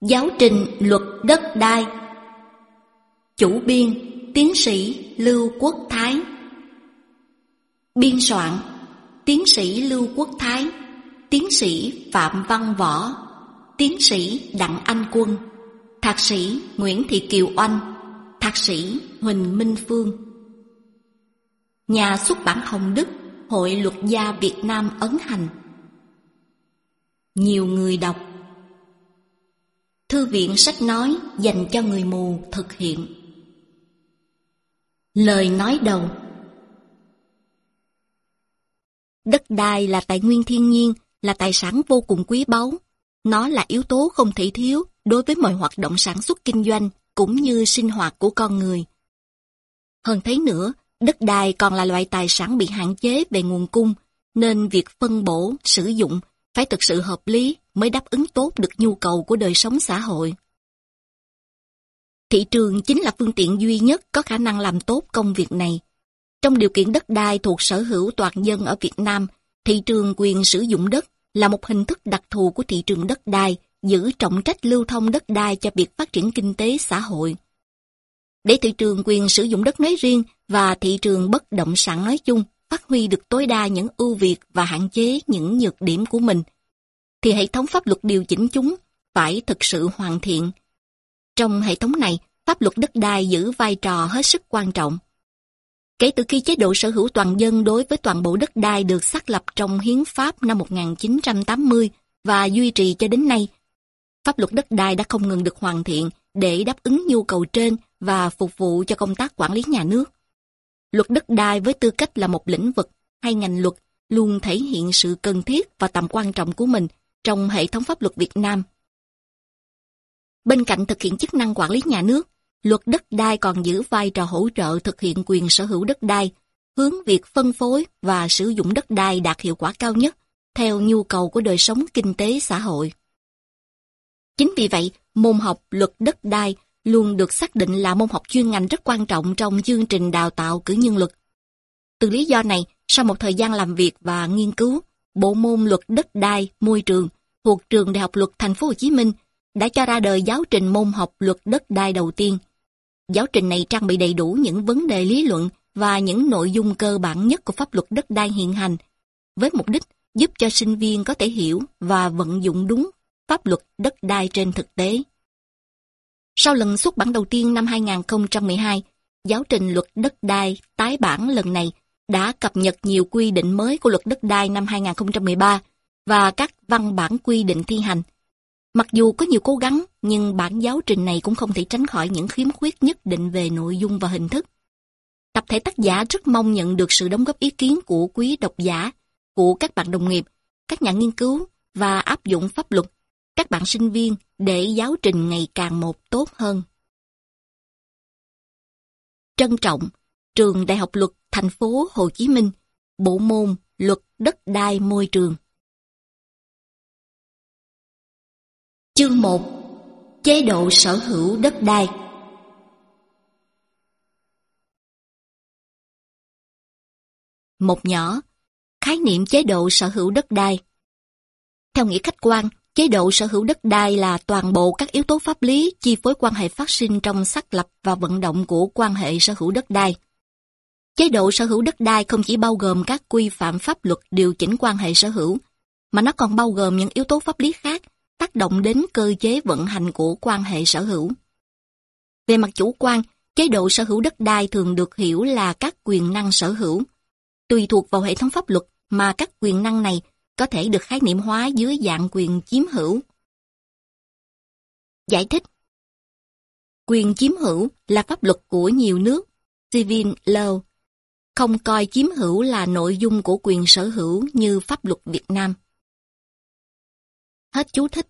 Giáo trình luật đất đai. Chủ biên, Tiến sĩ Lưu Quốc Thái. Biên soạn, Tiến sĩ Lưu Quốc Thái, Tiến sĩ Phạm Văn Võ, Tiến sĩ Đặng Anh Quân, Thạc sĩ Nguyễn Thị Kiều Oanh, Thạc sĩ Huỳnh Minh Phương. Nhà xuất bản Hồng Đức, Hội Luật gia Việt Nam ấn hành. Nhiều người đọc Thư viện sách nói dành cho người mù thực hiện Lời nói đầu Đất đai là tài nguyên thiên nhiên, là tài sản vô cùng quý báu. Nó là yếu tố không thể thiếu đối với mọi hoạt động sản xuất kinh doanh cũng như sinh hoạt của con người. Hơn thế nữa, đất đai còn là loại tài sản bị hạn chế về nguồn cung, nên việc phân bổ, sử dụng phải thực sự hợp lý mới đáp ứng tốt được nhu cầu của đời sống xã hội. Thị trường chính là phương tiện duy nhất có khả năng làm tốt công việc này. Trong điều kiện đất đai thuộc sở hữu toàn dân ở Việt Nam, thị trường quyền sử dụng đất là một hình thức đặc thù của thị trường đất đai, giữ trọng trách lưu thông đất đai cho việc phát triển kinh tế xã hội. Để thị trường quyền sử dụng đất nói riêng và thị trường bất động sản nói chung phát huy được tối đa những ưu việt và hạn chế những nhược điểm của mình, thì hệ thống pháp luật điều chỉnh chúng phải thực sự hoàn thiện. Trong hệ thống này, pháp luật đất đai giữ vai trò hết sức quan trọng. Kể từ khi chế độ sở hữu toàn dân đối với toàn bộ đất đai được xác lập trong Hiến pháp năm 1980 và duy trì cho đến nay, pháp luật đất đai đã không ngừng được hoàn thiện để đáp ứng nhu cầu trên và phục vụ cho công tác quản lý nhà nước. Luật đất đai với tư cách là một lĩnh vực hay ngành luật luôn thể hiện sự cần thiết và tầm quan trọng của mình trong hệ thống pháp luật Việt Nam. Bên cạnh thực hiện chức năng quản lý nhà nước, luật đất đai còn giữ vai trò hỗ trợ thực hiện quyền sở hữu đất đai, hướng việc phân phối và sử dụng đất đai đạt hiệu quả cao nhất theo nhu cầu của đời sống kinh tế xã hội. Chính vì vậy, môn học luật đất đai luôn được xác định là môn học chuyên ngành rất quan trọng trong chương trình đào tạo cử nhân luật. Từ lý do này, sau một thời gian làm việc và nghiên cứu, bộ môn luật đất đai, môi trường thuộc trường Đại học Luật Thành phố Hồ Chí Minh đã cho ra đời giáo trình môn học luật đất đai đầu tiên. Giáo trình này trang bị đầy đủ những vấn đề lý luận và những nội dung cơ bản nhất của pháp luật đất đai hiện hành, với mục đích giúp cho sinh viên có thể hiểu và vận dụng đúng pháp luật đất đai trên thực tế. Sau lần xuất bản đầu tiên năm 2012, giáo trình luật đất đai tái bản lần này đã cập nhật nhiều quy định mới của luật đất đai năm 2013 và các văn bản quy định thi hành. Mặc dù có nhiều cố gắng, nhưng bản giáo trình này cũng không thể tránh khỏi những khiếm khuyết nhất định về nội dung và hình thức. Tập thể tác giả rất mong nhận được sự đóng góp ý kiến của quý độc giả, của các bạn đồng nghiệp, các nhà nghiên cứu và áp dụng pháp luật các bạn sinh viên để giáo trình ngày càng một tốt hơn. Trân trọng, Trường Đại học Luật Thành phố Hồ Chí Minh, Bộ môn Luật Đất đai Môi trường. Chương 1 Chế độ sở hữu đất đai Một nhỏ Khái niệm chế độ sở hữu đất đai Theo nghĩa khách quan, Chế độ sở hữu đất đai là toàn bộ các yếu tố pháp lý chi phối quan hệ phát sinh trong xác lập và vận động của quan hệ sở hữu đất đai. Chế độ sở hữu đất đai không chỉ bao gồm các quy phạm pháp luật điều chỉnh quan hệ sở hữu, mà nó còn bao gồm những yếu tố pháp lý khác tác động đến cơ chế vận hành của quan hệ sở hữu. Về mặt chủ quan, chế độ sở hữu đất đai thường được hiểu là các quyền năng sở hữu. Tùy thuộc vào hệ thống pháp luật mà các quyền năng này có thể được khái niệm hóa dưới dạng quyền chiếm hữu. Giải thích Quyền chiếm hữu là pháp luật của nhiều nước, civil law, không coi chiếm hữu là nội dung của quyền sở hữu như pháp luật Việt Nam. Hết chú thích.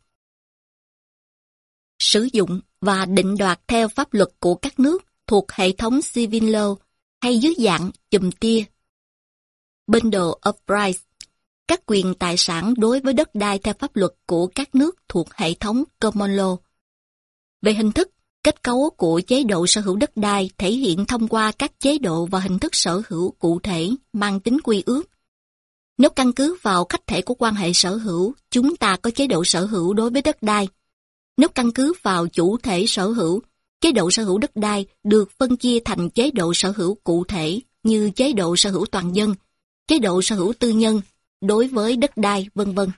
Sử dụng và định đoạt theo pháp luật của các nước thuộc hệ thống civil law hay dưới dạng chùm tia. Bundle of rights các quyền tài sản đối với đất đai theo pháp luật của các nước thuộc hệ thống common law. Về hình thức, kết cấu của chế độ sở hữu đất đai thể hiện thông qua các chế độ và hình thức sở hữu cụ thể mang tính quy ước. Nếu căn cứ vào khách thể của quan hệ sở hữu, chúng ta có chế độ sở hữu đối với đất đai. Nếu căn cứ vào chủ thể sở hữu, chế độ sở hữu đất đai được phân chia thành chế độ sở hữu cụ thể như chế độ sở hữu toàn dân, chế độ sở hữu tư nhân đối với đất đai, vân vân.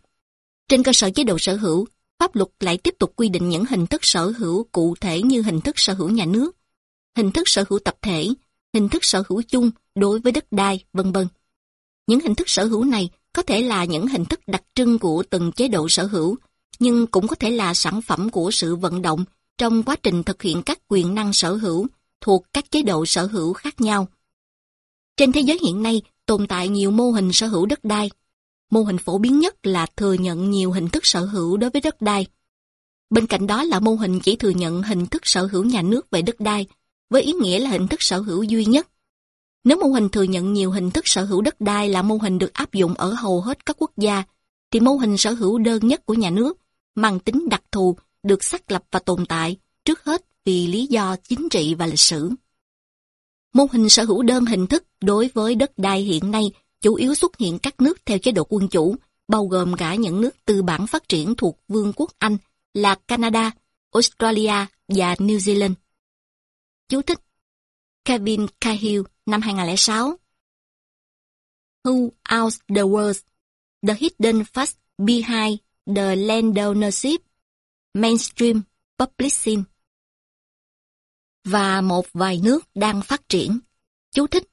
Trên cơ sở chế độ sở hữu, pháp luật lại tiếp tục quy định những hình thức sở hữu cụ thể như hình thức sở hữu nhà nước, hình thức sở hữu tập thể, hình thức sở hữu chung đối với đất đai, vân vân. Những hình thức sở hữu này có thể là những hình thức đặc trưng của từng chế độ sở hữu, nhưng cũng có thể là sản phẩm của sự vận động trong quá trình thực hiện các quyền năng sở hữu thuộc các chế độ sở hữu khác nhau. Trên thế giới hiện nay tồn tại nhiều mô hình sở hữu đất đai. Mô hình phổ biến nhất là thừa nhận nhiều hình thức sở hữu đối với đất đai. Bên cạnh đó là mô hình chỉ thừa nhận hình thức sở hữu nhà nước về đất đai, với ý nghĩa là hình thức sở hữu duy nhất. Nếu mô hình thừa nhận nhiều hình thức sở hữu đất đai là mô hình được áp dụng ở hầu hết các quốc gia, thì mô hình sở hữu đơn nhất của nhà nước, mang tính đặc thù, được xác lập và tồn tại, trước hết vì lý do chính trị và lịch sử. Mô hình sở hữu đơn hình thức đối với đất đai hiện nay chủ yếu xuất hiện các nước theo chế độ quân chủ, bao gồm cả những nước tư bản phát triển thuộc Vương quốc Anh là Canada, Australia và New Zealand. Chú thích Kevin Cahill năm 2006 Who Owns the World? The Hidden Facts Behind the Landownership Mainstream Publishing và một vài nước đang phát triển. Chú thích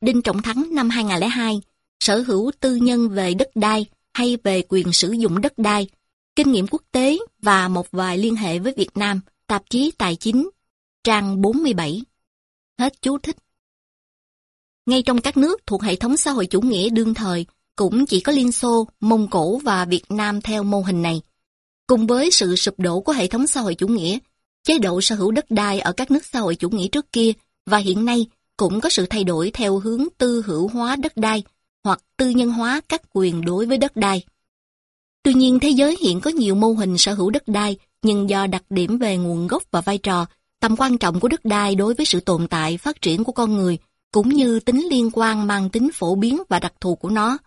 Đinh Trọng Thắng năm 2002 sở hữu tư nhân về đất đai hay về quyền sử dụng đất đai, kinh nghiệm quốc tế và một vài liên hệ với Việt Nam, tạp chí Tài chính, trang 47. Hết chú thích. Ngay trong các nước thuộc hệ thống xã hội chủ nghĩa đương thời, cũng chỉ có Liên Xô, Mông Cổ và Việt Nam theo mô hình này. Cùng với sự sụp đổ của hệ thống xã hội chủ nghĩa, chế độ sở hữu đất đai ở các nước xã hội chủ nghĩa trước kia và hiện nay cũng có sự thay đổi theo hướng tư hữu hóa đất đai hoặc tư nhân hóa các quyền đối với đất đai. Tuy nhiên thế giới hiện có nhiều mô hình sở hữu đất đai nhưng do đặc điểm về nguồn gốc và vai trò, tầm quan trọng của đất đai đối với sự tồn tại phát triển của con người cũng như tính liên quan mang tính phổ biến và đặc thù của nó.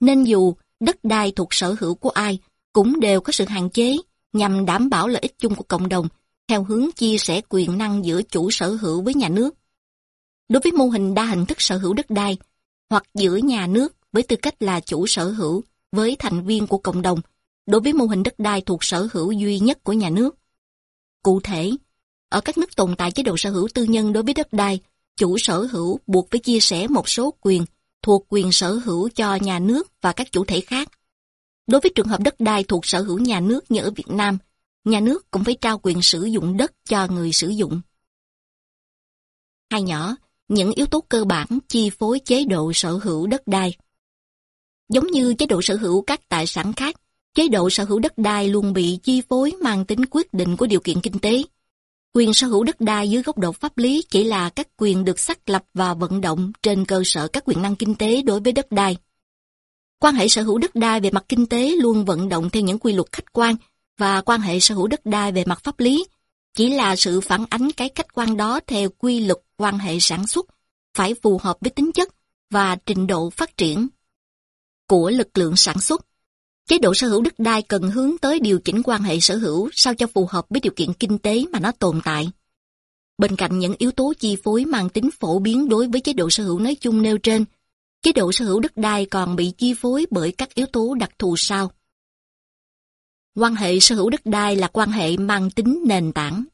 Nên dù đất đai thuộc sở hữu của ai cũng đều có sự hạn chế nhằm đảm bảo lợi ích chung của cộng đồng theo hướng chia sẻ quyền năng giữa chủ sở hữu với nhà nước. Đối với mô hình đa hình thức sở hữu đất đai, hoặc giữa nhà nước với tư cách là chủ sở hữu với thành viên của cộng đồng, đối với mô hình đất đai thuộc sở hữu duy nhất của nhà nước. Cụ thể, ở các nước tồn tại chế độ sở hữu tư nhân đối với đất đai, chủ sở hữu buộc phải chia sẻ một số quyền thuộc quyền sở hữu cho nhà nước và các chủ thể khác. Đối với trường hợp đất đai thuộc sở hữu nhà nước như ở Việt Nam, nhà nước cũng phải trao quyền sử dụng đất cho người sử dụng. Hai nhỏ, những yếu tố cơ bản chi phối chế độ sở hữu đất đai. Giống như chế độ sở hữu các tài sản khác, chế độ sở hữu đất đai luôn bị chi phối mang tính quyết định của điều kiện kinh tế. Quyền sở hữu đất đai dưới góc độ pháp lý chỉ là các quyền được xác lập và vận động trên cơ sở các quyền năng kinh tế đối với đất đai. Quan hệ sở hữu đất đai về mặt kinh tế luôn vận động theo những quy luật khách quan và quan hệ sở hữu đất đai về mặt pháp lý chỉ là sự phản ánh cái khách quan đó theo quy luật quan hệ sản xuất phải phù hợp với tính chất và trình độ phát triển của lực lượng sản xuất. Chế độ sở hữu đất đai cần hướng tới điều chỉnh quan hệ sở hữu sao cho phù hợp với điều kiện kinh tế mà nó tồn tại. Bên cạnh những yếu tố chi phối mang tính phổ biến đối với chế độ sở hữu nói chung nêu trên, chế độ sở hữu đất đai còn bị chi phối bởi các yếu tố đặc thù sau. Quan hệ sở hữu đất đai là quan hệ mang tính nền tảng.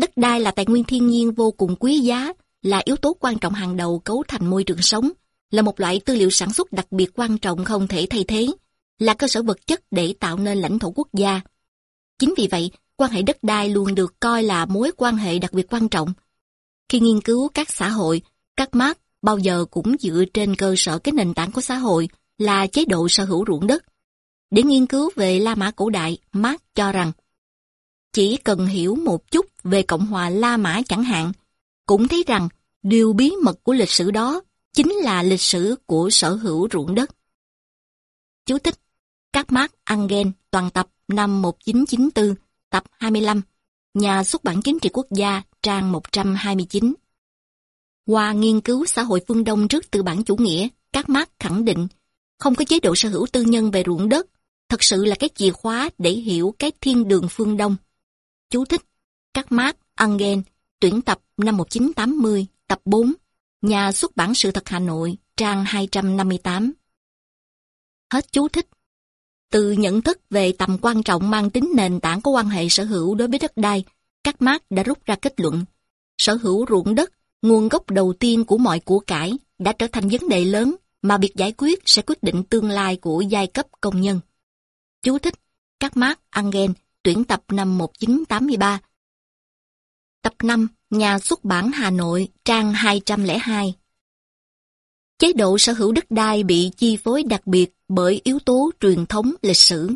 Đất đai là tài nguyên thiên nhiên vô cùng quý giá, là yếu tố quan trọng hàng đầu cấu thành môi trường sống, là một loại tư liệu sản xuất đặc biệt quan trọng không thể thay thế, là cơ sở vật chất để tạo nên lãnh thổ quốc gia. Chính vì vậy, quan hệ đất đai luôn được coi là mối quan hệ đặc biệt quan trọng. Khi nghiên cứu các xã hội, các Marx bao giờ cũng dựa trên cơ sở cái nền tảng của xã hội là chế độ sở hữu ruộng đất. Để nghiên cứu về La Mã cổ đại, Marx cho rằng chỉ cần hiểu một chút về Cộng hòa La Mã chẳng hạn, cũng thấy rằng điều bí mật của lịch sử đó chính là lịch sử của sở hữu ruộng đất. Chú thích các Marx Angel toàn tập năm 1994, tập 25, nhà xuất bản chính trị quốc gia, trang 129. Qua nghiên cứu xã hội phương Đông trước tư bản chủ nghĩa, các Marx khẳng định không có chế độ sở hữu tư nhân về ruộng đất thật sự là cái chìa khóa để hiểu cái thiên đường phương Đông. Chú thích, các mát, Angel, tuyển tập năm 1980, tập 4, nhà xuất bản sự thật Hà Nội, trang 258. Hết chú thích. Từ nhận thức về tầm quan trọng mang tính nền tảng của quan hệ sở hữu đối với đất đai, các Marx đã rút ra kết luận. Sở hữu ruộng đất, nguồn gốc đầu tiên của mọi của cải, đã trở thành vấn đề lớn mà việc giải quyết sẽ quyết định tương lai của giai cấp công nhân. Chú thích, các Marx Engel, tuyển tập năm 1983. Tập 5, Nhà xuất bản Hà Nội, trang 202. Chế độ sở hữu đất đai bị chi phối đặc biệt bởi yếu tố truyền thống lịch sử.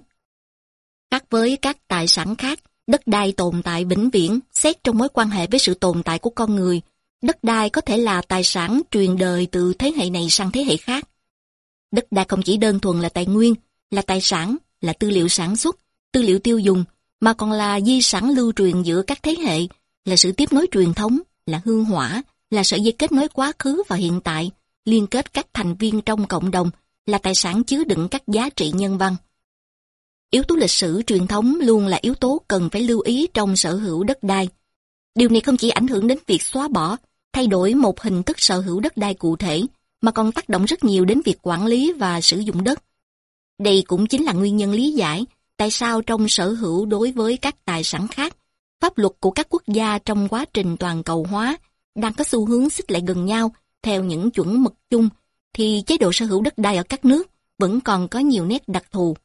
Khác với các tài sản khác, đất đai tồn tại vĩnh viễn xét trong mối quan hệ với sự tồn tại của con người. Đất đai có thể là tài sản truyền đời từ thế hệ này sang thế hệ khác. Đất đai không chỉ đơn thuần là tài nguyên, là tài sản, là tư liệu sản xuất, tư liệu tiêu dùng, mà còn là di sản lưu truyền giữa các thế hệ, là sự tiếp nối truyền thống, là hương hỏa, là sợi dây kết nối quá khứ và hiện tại, liên kết các thành viên trong cộng đồng, là tài sản chứa đựng các giá trị nhân văn. Yếu tố lịch sử truyền thống luôn là yếu tố cần phải lưu ý trong sở hữu đất đai. Điều này không chỉ ảnh hưởng đến việc xóa bỏ, thay đổi một hình thức sở hữu đất đai cụ thể, mà còn tác động rất nhiều đến việc quản lý và sử dụng đất. Đây cũng chính là nguyên nhân lý giải tại sao trong sở hữu đối với các tài sản khác, pháp luật của các quốc gia trong quá trình toàn cầu hóa đang có xu hướng xích lại gần nhau theo những chuẩn mực chung, thì chế độ sở hữu đất đai ở các nước vẫn còn có nhiều nét đặc thù.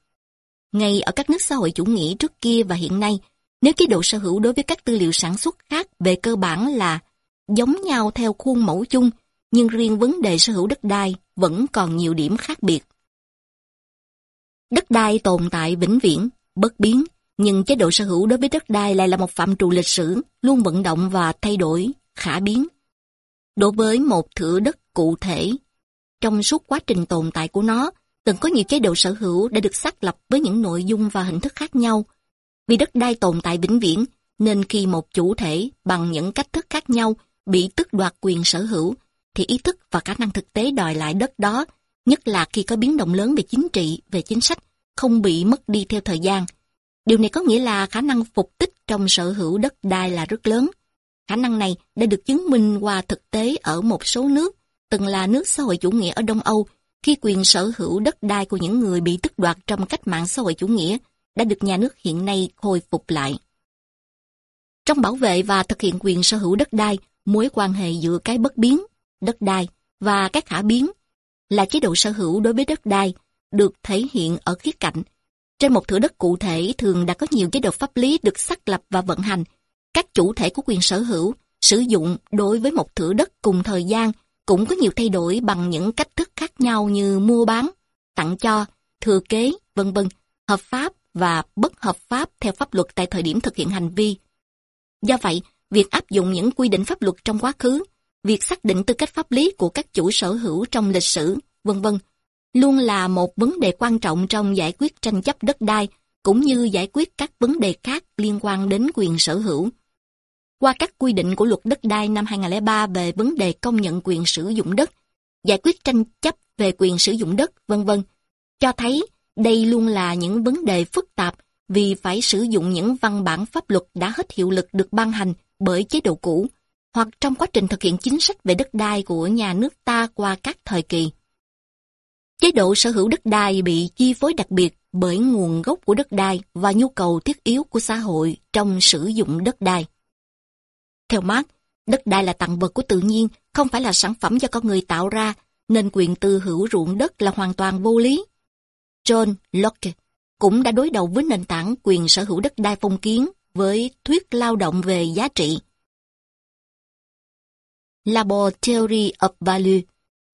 Ngay ở các nước xã hội chủ nghĩa trước kia và hiện nay, nếu chế độ sở hữu đối với các tư liệu sản xuất khác về cơ bản là giống nhau theo khuôn mẫu chung, nhưng riêng vấn đề sở hữu đất đai vẫn còn nhiều điểm khác biệt. Đất đai tồn tại vĩnh viễn, bất biến, nhưng chế độ sở hữu đối với đất đai lại là một phạm trù lịch sử, luôn vận động và thay đổi, khả biến. Đối với một thửa đất cụ thể, trong suốt quá trình tồn tại của nó, từng có nhiều chế độ sở hữu đã được xác lập với những nội dung và hình thức khác nhau. Vì đất đai tồn tại vĩnh viễn, nên khi một chủ thể bằng những cách thức khác nhau bị tước đoạt quyền sở hữu, thì ý thức và khả năng thực tế đòi lại đất đó, nhất là khi có biến động lớn về chính trị, về chính sách, không bị mất đi theo thời gian. Điều này có nghĩa là khả năng phục tích trong sở hữu đất đai là rất lớn. Khả năng này đã được chứng minh qua thực tế ở một số nước, từng là nước xã hội chủ nghĩa ở Đông Âu, khi quyền sở hữu đất đai của những người bị tước đoạt trong cách mạng xã hội chủ nghĩa đã được nhà nước hiện nay khôi phục lại. Trong bảo vệ và thực hiện quyền sở hữu đất đai, mối quan hệ giữa cái bất biến, đất đai và các khả biến là chế độ sở hữu đối với đất đai được thể hiện ở khía cạnh. Trên một thửa đất cụ thể thường đã có nhiều chế độ pháp lý được xác lập và vận hành. Các chủ thể của quyền sở hữu sử dụng đối với một thửa đất cùng thời gian cũng có nhiều thay đổi bằng những cách thức khác nhau như mua bán, tặng cho, thừa kế, vân vân, hợp pháp và bất hợp pháp theo pháp luật tại thời điểm thực hiện hành vi. Do vậy, việc áp dụng những quy định pháp luật trong quá khứ, việc xác định tư cách pháp lý của các chủ sở hữu trong lịch sử, vân vân, luôn là một vấn đề quan trọng trong giải quyết tranh chấp đất đai cũng như giải quyết các vấn đề khác liên quan đến quyền sở hữu. Qua các quy định của luật đất đai năm 2003 về vấn đề công nhận quyền sử dụng đất, giải quyết tranh chấp về quyền sử dụng đất, vân vân, cho thấy đây luôn là những vấn đề phức tạp vì phải sử dụng những văn bản pháp luật đã hết hiệu lực được ban hành bởi chế độ cũ, hoặc trong quá trình thực hiện chính sách về đất đai của nhà nước ta qua các thời kỳ. Chế độ sở hữu đất đai bị chi phối đặc biệt bởi nguồn gốc của đất đai và nhu cầu thiết yếu của xã hội trong sử dụng đất đai. Theo Marx, đất đai là tặng vật của tự nhiên, không phải là sản phẩm do con người tạo ra, nên quyền tư hữu ruộng đất là hoàn toàn vô lý. John Locke cũng đã đối đầu với nền tảng quyền sở hữu đất đai phong kiến với thuyết lao động về giá trị. Labor Theory of Value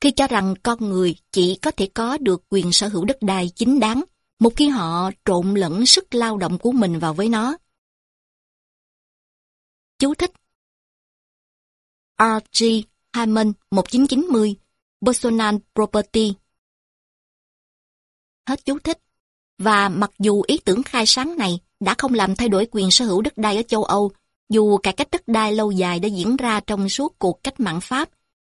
khi cho rằng con người chỉ có thể có được quyền sở hữu đất đai chính đáng một khi họ trộn lẫn sức lao động của mình vào với nó. Chú thích R.G. Hyman 1990 Personal Property Hết chú thích. Và mặc dù ý tưởng khai sáng này đã không làm thay đổi quyền sở hữu đất đai ở châu Âu, dù cải cách đất đai lâu dài đã diễn ra trong suốt cuộc cách mạng Pháp,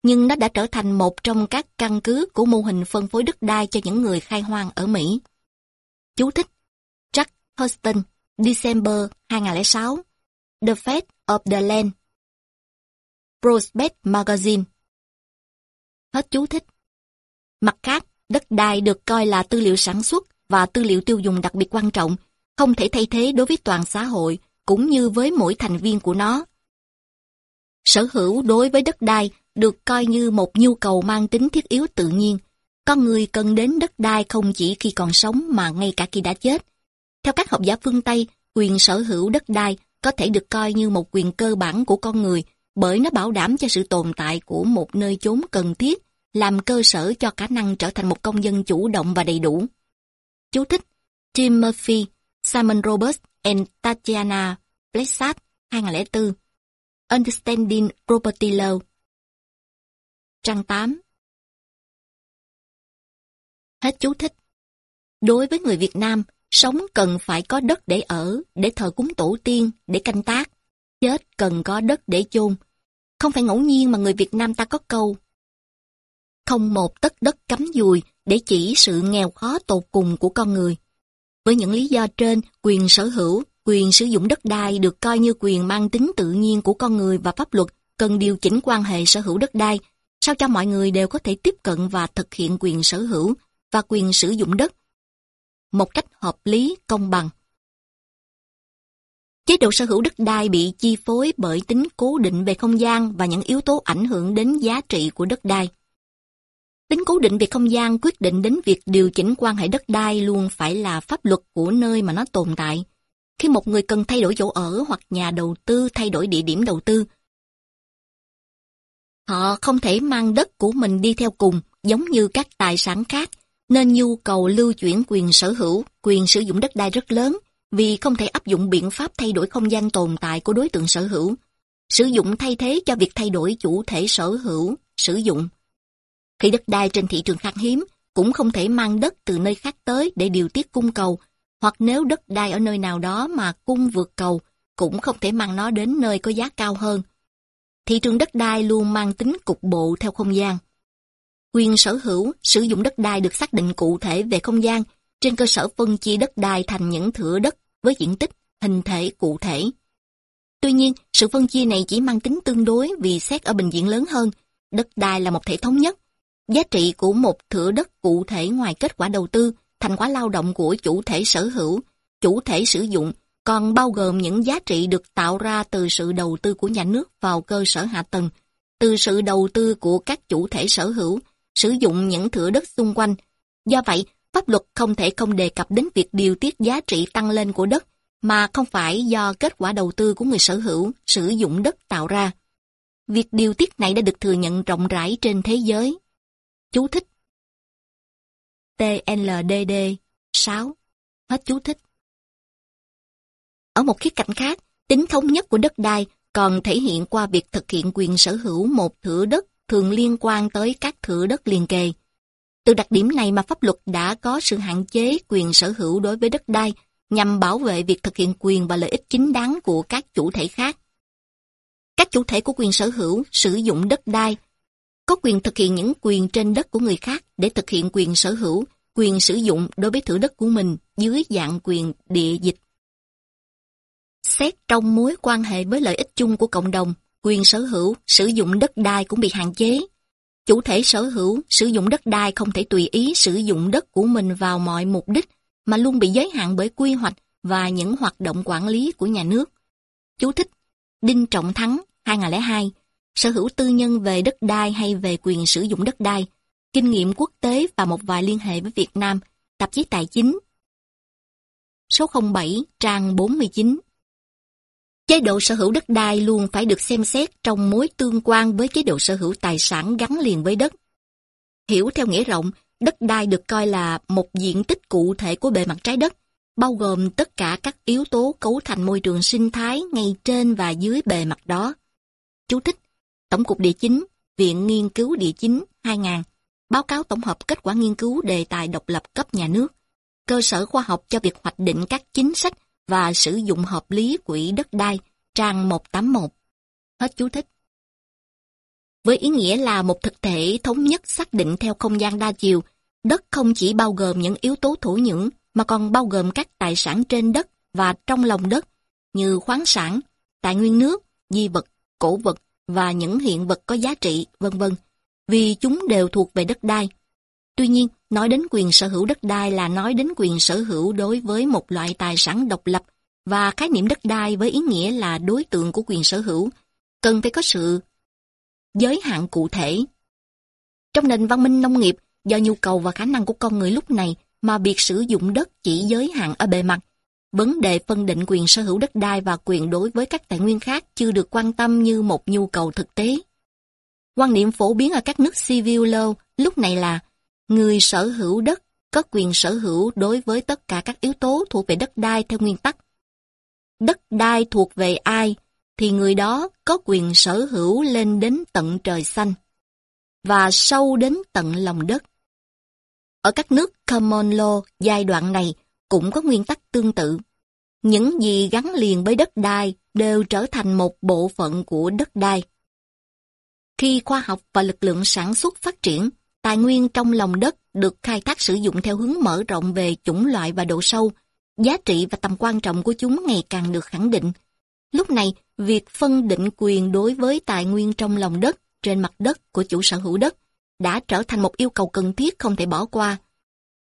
nhưng nó đã trở thành một trong các căn cứ của mô hình phân phối đất đai cho những người khai hoang ở Mỹ. Chú thích Jack Huston, December 2006 The Fate of the Land Prospect Magazine Hết chú thích Mặt khác, đất đai được coi là tư liệu sản xuất và tư liệu tiêu dùng đặc biệt quan trọng, không thể thay thế đối với toàn xã hội, cũng như với mỗi thành viên của nó. Sở hữu đối với đất đai được coi như một nhu cầu mang tính thiết yếu tự nhiên. Con người cần đến đất đai không chỉ khi còn sống mà ngay cả khi đã chết. Theo các học giả phương Tây, quyền sở hữu đất đai có thể được coi như một quyền cơ bản của con người bởi nó bảo đảm cho sự tồn tại của một nơi chốn cần thiết, làm cơ sở cho khả năng trở thành một công dân chủ động và đầy đủ. Chú thích Tim Murphy, Simon Roberts and Tatiana Blessat, 2004 Understanding Property Law Trang 8 Hết chú thích. Đối với người Việt Nam, sống cần phải có đất để ở, để thờ cúng tổ tiên, để canh tác. Chết cần có đất để chôn. Không phải ngẫu nhiên mà người Việt Nam ta có câu không một tất đất cắm dùi để chỉ sự nghèo khó tột cùng của con người. Với những lý do trên, quyền sở hữu, quyền sử dụng đất đai được coi như quyền mang tính tự nhiên của con người và pháp luật cần điều chỉnh quan hệ sở hữu đất đai, sao cho mọi người đều có thể tiếp cận và thực hiện quyền sở hữu và quyền sử dụng đất một cách hợp lý, công bằng. Chế độ sở hữu đất đai bị chi phối bởi tính cố định về không gian và những yếu tố ảnh hưởng đến giá trị của đất đai. Tính cố định về không gian quyết định đến việc điều chỉnh quan hệ đất đai luôn phải là pháp luật của nơi mà nó tồn tại. Khi một người cần thay đổi chỗ ở hoặc nhà đầu tư thay đổi địa điểm đầu tư, họ không thể mang đất của mình đi theo cùng giống như các tài sản khác, nên nhu cầu lưu chuyển quyền sở hữu, quyền sử dụng đất đai rất lớn vì không thể áp dụng biện pháp thay đổi không gian tồn tại của đối tượng sở hữu. Sử dụng thay thế cho việc thay đổi chủ thể sở hữu, sử dụng. Khi đất đai trên thị trường khan hiếm, cũng không thể mang đất từ nơi khác tới để điều tiết cung cầu, hoặc nếu đất đai ở nơi nào đó mà cung vượt cầu, cũng không thể mang nó đến nơi có giá cao hơn. Thị trường đất đai luôn mang tính cục bộ theo không gian. Quyền sở hữu, sử dụng đất đai được xác định cụ thể về không gian trên cơ sở phân chia đất đai thành những thửa đất với diện tích, hình thể cụ thể. Tuy nhiên, sự phân chia này chỉ mang tính tương đối vì xét ở bình diện lớn hơn, đất đai là một thể thống nhất, Giá trị của một thửa đất cụ thể ngoài kết quả đầu tư, thành quả lao động của chủ thể sở hữu, chủ thể sử dụng, còn bao gồm những giá trị được tạo ra từ sự đầu tư của nhà nước vào cơ sở hạ tầng, từ sự đầu tư của các chủ thể sở hữu, sử dụng những thửa đất xung quanh. Do vậy, pháp luật không thể không đề cập đến việc điều tiết giá trị tăng lên của đất, mà không phải do kết quả đầu tư của người sở hữu, sử dụng đất tạo ra. Việc điều tiết này đã được thừa nhận rộng rãi trên thế giới. Chú thích TLDD 6 Hết chú thích Ở một khía cạnh khác, tính thống nhất của đất đai còn thể hiện qua việc thực hiện quyền sở hữu một thửa đất thường liên quan tới các thửa đất liền kề. Từ đặc điểm này mà pháp luật đã có sự hạn chế quyền sở hữu đối với đất đai nhằm bảo vệ việc thực hiện quyền và lợi ích chính đáng của các chủ thể khác. Các chủ thể của quyền sở hữu sử dụng đất đai có quyền thực hiện những quyền trên đất của người khác để thực hiện quyền sở hữu, quyền sử dụng đối với thửa đất của mình dưới dạng quyền địa dịch. Xét trong mối quan hệ với lợi ích chung của cộng đồng, quyền sở hữu, sử dụng đất đai cũng bị hạn chế. Chủ thể sở hữu, sử dụng đất đai không thể tùy ý sử dụng đất của mình vào mọi mục đích, mà luôn bị giới hạn bởi quy hoạch và những hoạt động quản lý của nhà nước. Chú thích Đinh Trọng Thắng, 2002 sở hữu tư nhân về đất đai hay về quyền sử dụng đất đai, kinh nghiệm quốc tế và một vài liên hệ với Việt Nam, tạp chí Tài chính. Số 07, trang 49 Chế độ sở hữu đất đai luôn phải được xem xét trong mối tương quan với chế độ sở hữu tài sản gắn liền với đất. Hiểu theo nghĩa rộng, đất đai được coi là một diện tích cụ thể của bề mặt trái đất, bao gồm tất cả các yếu tố cấu thành môi trường sinh thái ngay trên và dưới bề mặt đó. Chú thích Tổng cục Địa chính, Viện Nghiên cứu Địa chính 2000, báo cáo tổng hợp kết quả nghiên cứu đề tài độc lập cấp nhà nước, cơ sở khoa học cho việc hoạch định các chính sách và sử dụng hợp lý quỹ đất đai, trang 181. Hết chú thích. Với ý nghĩa là một thực thể thống nhất xác định theo không gian đa chiều, đất không chỉ bao gồm những yếu tố thổ nhưỡng, mà còn bao gồm các tài sản trên đất và trong lòng đất như khoáng sản, tài nguyên nước, di vật, cổ vật và những hiện vật có giá trị, vân vân, vì chúng đều thuộc về đất đai. Tuy nhiên, nói đến quyền sở hữu đất đai là nói đến quyền sở hữu đối với một loại tài sản độc lập và khái niệm đất đai với ý nghĩa là đối tượng của quyền sở hữu, cần phải có sự giới hạn cụ thể. Trong nền văn minh nông nghiệp, do nhu cầu và khả năng của con người lúc này mà việc sử dụng đất chỉ giới hạn ở bề mặt, vấn đề phân định quyền sở hữu đất đai và quyền đối với các tài nguyên khác chưa được quan tâm như một nhu cầu thực tế. Quan niệm phổ biến ở các nước civil law lúc này là người sở hữu đất có quyền sở hữu đối với tất cả các yếu tố thuộc về đất đai theo nguyên tắc. Đất đai thuộc về ai thì người đó có quyền sở hữu lên đến tận trời xanh và sâu đến tận lòng đất. Ở các nước common law giai đoạn này cũng có nguyên tắc tương tự. Những gì gắn liền với đất đai đều trở thành một bộ phận của đất đai. Khi khoa học và lực lượng sản xuất phát triển, tài nguyên trong lòng đất được khai thác sử dụng theo hướng mở rộng về chủng loại và độ sâu, giá trị và tầm quan trọng của chúng ngày càng được khẳng định. Lúc này, việc phân định quyền đối với tài nguyên trong lòng đất trên mặt đất của chủ sở hữu đất đã trở thành một yêu cầu cần thiết không thể bỏ qua.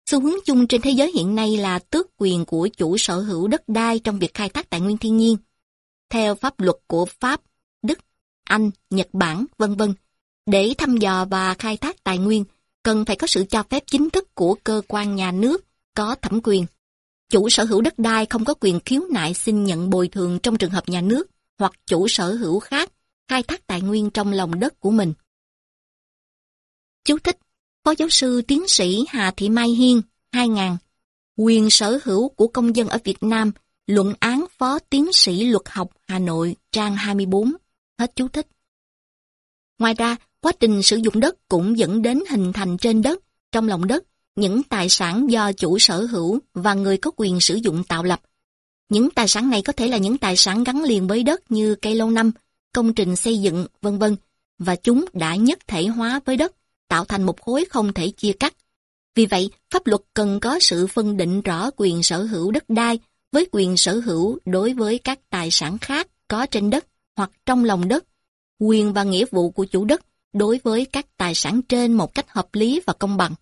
Xu hướng chung trên thế giới hiện nay là tước quyền của chủ sở hữu đất đai trong việc khai thác tài nguyên thiên nhiên. Theo pháp luật của Pháp, Đức, Anh, Nhật Bản, vân vân, để thăm dò và khai thác tài nguyên, cần phải có sự cho phép chính thức của cơ quan nhà nước có thẩm quyền. Chủ sở hữu đất đai không có quyền khiếu nại xin nhận bồi thường trong trường hợp nhà nước hoặc chủ sở hữu khác khai thác tài nguyên trong lòng đất của mình. Chú thích Phó giáo sư tiến sĩ Hà Thị Mai Hiên, 2000. Quyền sở hữu của công dân ở Việt Nam, luận án phó tiến sĩ luật học Hà Nội, trang 24. Hết chú thích. Ngoài ra, quá trình sử dụng đất cũng dẫn đến hình thành trên đất, trong lòng đất, những tài sản do chủ sở hữu và người có quyền sử dụng tạo lập. Những tài sản này có thể là những tài sản gắn liền với đất như cây lâu năm, công trình xây dựng, vân vân, và chúng đã nhất thể hóa với đất, tạo thành một khối không thể chia cắt. Vì vậy, pháp luật cần có sự phân định rõ quyền sở hữu đất đai với quyền sở hữu đối với các tài sản khác có trên đất hoặc trong lòng đất, quyền và nghĩa vụ của chủ đất đối với các tài sản trên một cách hợp lý và công bằng.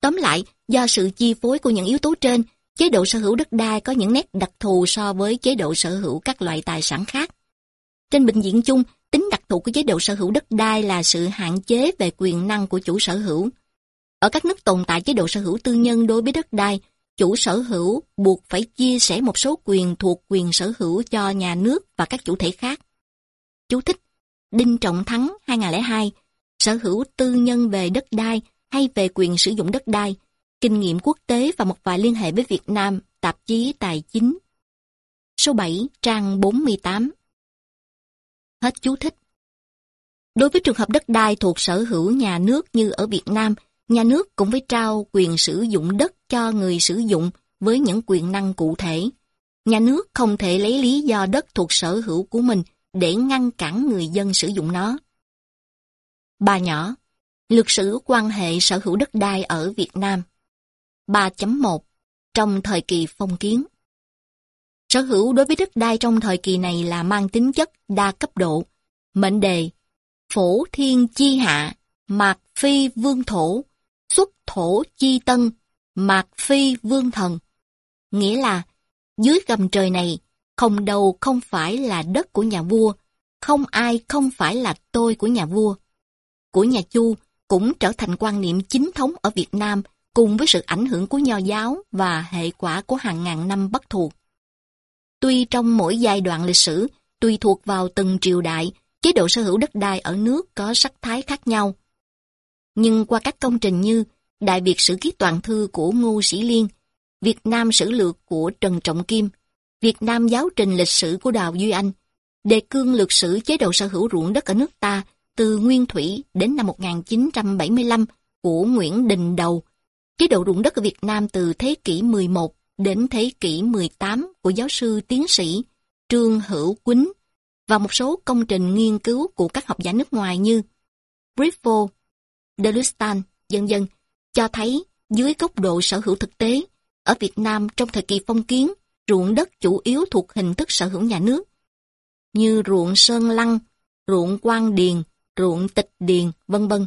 Tóm lại, do sự chi phối của những yếu tố trên, chế độ sở hữu đất đai có những nét đặc thù so với chế độ sở hữu các loại tài sản khác. Trên bệnh viện chung, tính đặc thù của chế độ sở hữu đất đai là sự hạn chế về quyền năng của chủ sở hữu. Ở các nước tồn tại chế độ sở hữu tư nhân đối với đất đai, chủ sở hữu buộc phải chia sẻ một số quyền thuộc quyền sở hữu cho nhà nước và các chủ thể khác. Chú thích Đinh Trọng Thắng 2002 Sở hữu tư nhân về đất đai hay về quyền sử dụng đất đai, kinh nghiệm quốc tế và một vài liên hệ với Việt Nam, tạp chí Tài chính. Số 7, trang 48 Hết chú thích. Đối với trường hợp đất đai thuộc sở hữu nhà nước như ở Việt Nam, nhà nước cũng phải trao quyền sử dụng đất cho người sử dụng với những quyền năng cụ thể. Nhà nước không thể lấy lý do đất thuộc sở hữu của mình để ngăn cản người dân sử dụng nó. Bà nhỏ, lực sử quan hệ sở hữu đất đai ở Việt Nam. 3.1 Trong thời kỳ phong kiến Sở hữu đối với đất đai trong thời kỳ này là mang tính chất đa cấp độ. Mệnh đề Phổ thiên chi hạ, mạc phi vương thổ, xuất thổ chi tân, mạc phi vương thần. Nghĩa là, dưới gầm trời này, không đâu không phải là đất của nhà vua, không ai không phải là tôi của nhà vua. Của nhà Chu cũng trở thành quan niệm chính thống ở Việt Nam cùng với sự ảnh hưởng của nho giáo và hệ quả của hàng ngàn năm bất thuộc. Tuy trong mỗi giai đoạn lịch sử, tùy thuộc vào từng triều đại, chế độ sở hữu đất đai ở nước có sắc thái khác nhau. Nhưng qua các công trình như Đại Việt Sử Ký Toàn Thư của Ngô Sĩ Liên, Việt Nam Sử Lược của Trần Trọng Kim, Việt Nam Giáo Trình Lịch Sử của Đào Duy Anh, Đề cương lược sử chế độ sở hữu ruộng đất ở nước ta từ Nguyên Thủy đến năm 1975 của Nguyễn Đình Đầu, chế độ ruộng đất ở Việt Nam từ thế kỷ 11 đến thế kỷ 18 của giáo sư tiến sĩ Trương Hữu Quýnh và một số công trình nghiên cứu của các học giả nước ngoài như Briffo, Delustan, dân dân, cho thấy dưới góc độ sở hữu thực tế, Ở Việt Nam trong thời kỳ phong kiến, ruộng đất chủ yếu thuộc hình thức sở hữu nhà nước, như ruộng Sơn Lăng, ruộng quan Điền, ruộng Tịch Điền, vân vân.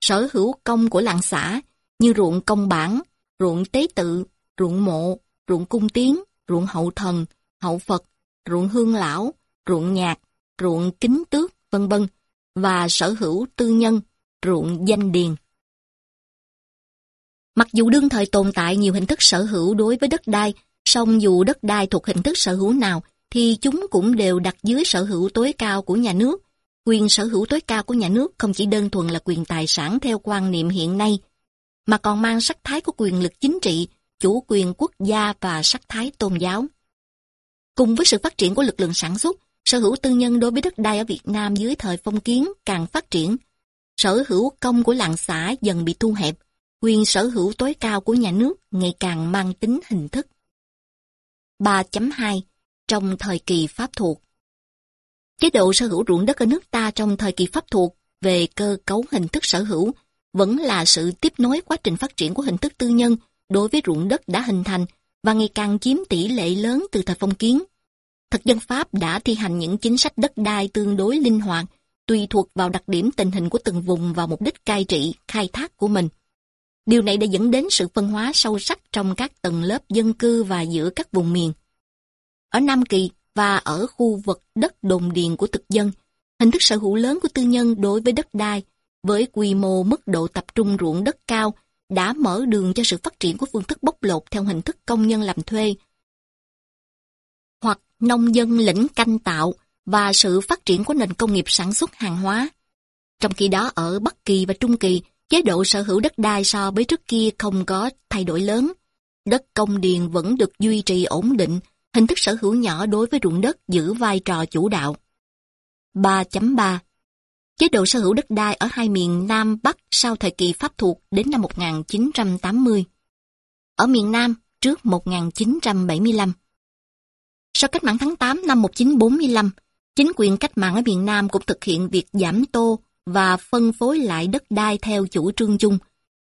Sở hữu công của làng xã như ruộng công bản, ruộng tế tự, ruộng mộ, ruộng cung tiến, ruộng hậu thần, hậu Phật, ruộng hương lão, ruộng nhạc, ruộng kính tước, vân vân và sở hữu tư nhân, ruộng danh điền. Mặc dù đương thời tồn tại nhiều hình thức sở hữu đối với đất đai, song dù đất đai thuộc hình thức sở hữu nào, thì chúng cũng đều đặt dưới sở hữu tối cao của nhà nước. Quyền sở hữu tối cao của nhà nước không chỉ đơn thuần là quyền tài sản theo quan niệm hiện nay, mà còn mang sắc thái của quyền lực chính trị, chủ quyền quốc gia và sắc thái tôn giáo. Cùng với sự phát triển của lực lượng sản xuất, sở hữu tư nhân đối với đất đai ở Việt Nam dưới thời phong kiến càng phát triển. Sở hữu công của làng xã dần bị thu hẹp, quyền sở hữu tối cao của nhà nước ngày càng mang tính hình thức. 3.2 Trong thời kỳ Pháp thuộc Chế độ sở hữu ruộng đất ở nước ta trong thời kỳ Pháp thuộc về cơ cấu hình thức sở hữu vẫn là sự tiếp nối quá trình phát triển của hình thức tư nhân đối với ruộng đất đã hình thành và ngày càng chiếm tỷ lệ lớn từ thời phong kiến. Thực dân Pháp đã thi hành những chính sách đất đai tương đối linh hoạt, tùy thuộc vào đặc điểm tình hình của từng vùng và mục đích cai trị, khai thác của mình. Điều này đã dẫn đến sự phân hóa sâu sắc trong các tầng lớp dân cư và giữa các vùng miền. Ở Nam Kỳ và ở khu vực đất đồn điền của thực dân, hình thức sở hữu lớn của tư nhân đối với đất đai với quy mô mức độ tập trung ruộng đất cao đã mở đường cho sự phát triển của phương thức bóc lột theo hình thức công nhân làm thuê hoặc nông dân lĩnh canh tạo và sự phát triển của nền công nghiệp sản xuất hàng hóa. Trong khi đó ở Bắc Kỳ và Trung Kỳ, chế độ sở hữu đất đai so với trước kia không có thay đổi lớn. Đất công điền vẫn được duy trì ổn định, hình thức sở hữu nhỏ đối với ruộng đất giữ vai trò chủ đạo. 3.3 Chế độ sở hữu đất đai ở hai miền Nam Bắc sau thời kỳ Pháp thuộc đến năm 1980. Ở miền Nam trước 1975. Sau cách mạng tháng 8 năm 1945, chính quyền cách mạng ở miền Nam cũng thực hiện việc giảm tô và phân phối lại đất đai theo chủ trương chung.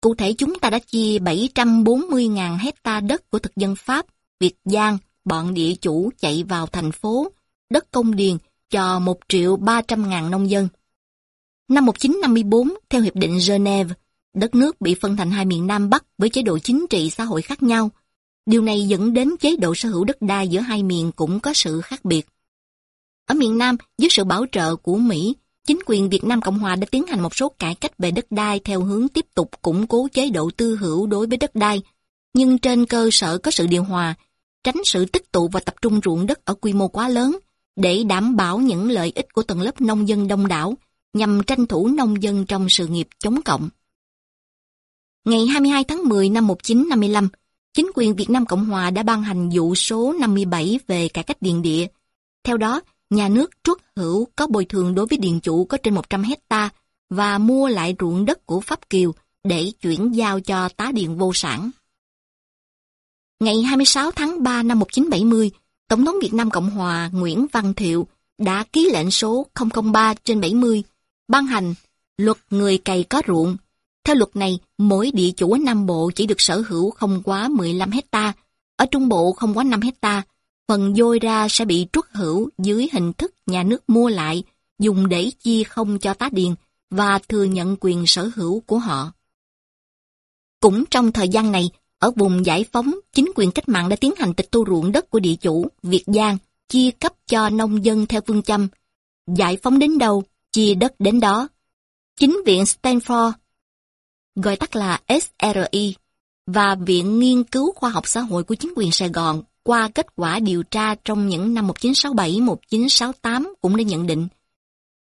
Cụ thể chúng ta đã chia 740.000 hecta đất của thực dân Pháp, Việt Giang, bọn địa chủ chạy vào thành phố, đất công điền cho 1 triệu 300.000 nông dân. Năm 1954, theo Hiệp định Geneva, đất nước bị phân thành hai miền Nam Bắc với chế độ chính trị xã hội khác nhau. Điều này dẫn đến chế độ sở hữu đất đai giữa hai miền cũng có sự khác biệt. Ở miền Nam, dưới sự bảo trợ của Mỹ, chính quyền Việt Nam Cộng Hòa đã tiến hành một số cải cách về đất đai theo hướng tiếp tục củng cố chế độ tư hữu đối với đất đai, nhưng trên cơ sở có sự điều hòa, tránh sự tích tụ và tập trung ruộng đất ở quy mô quá lớn, để đảm bảo những lợi ích của tầng lớp nông dân đông đảo, nhằm tranh thủ nông dân trong sự nghiệp chống cộng. Ngày 22 tháng 10 năm 1955, chính quyền Việt Nam Cộng Hòa đã ban hành dụ số 57 về cải cách điền địa. Theo đó, nhà nước truất hữu có bồi thường đối với điền chủ có trên 100 hecta và mua lại ruộng đất của Pháp Kiều để chuyển giao cho tá điện vô sản. Ngày 26 tháng 3 năm 1970, Tổng thống Việt Nam Cộng Hòa Nguyễn Văn Thiệu đã ký lệnh số 003 trên 70 ban hành luật người cày có ruộng. Theo luật này, mỗi địa chủ ở Nam Bộ chỉ được sở hữu không quá 15 hecta, ở Trung Bộ không quá 5 hecta. Phần dôi ra sẽ bị trút hữu dưới hình thức nhà nước mua lại, dùng để chia không cho tá điền và thừa nhận quyền sở hữu của họ. Cũng trong thời gian này, ở vùng giải phóng, chính quyền cách mạng đã tiến hành tịch thu ruộng đất của địa chủ, Việt Giang, chia cấp cho nông dân theo phương châm. Giải phóng đến đâu, chia đất đến đó. Chính viện Stanford, gọi tắt là SRI, và Viện Nghiên cứu Khoa học Xã hội của chính quyền Sài Gòn qua kết quả điều tra trong những năm 1967-1968 cũng đã nhận định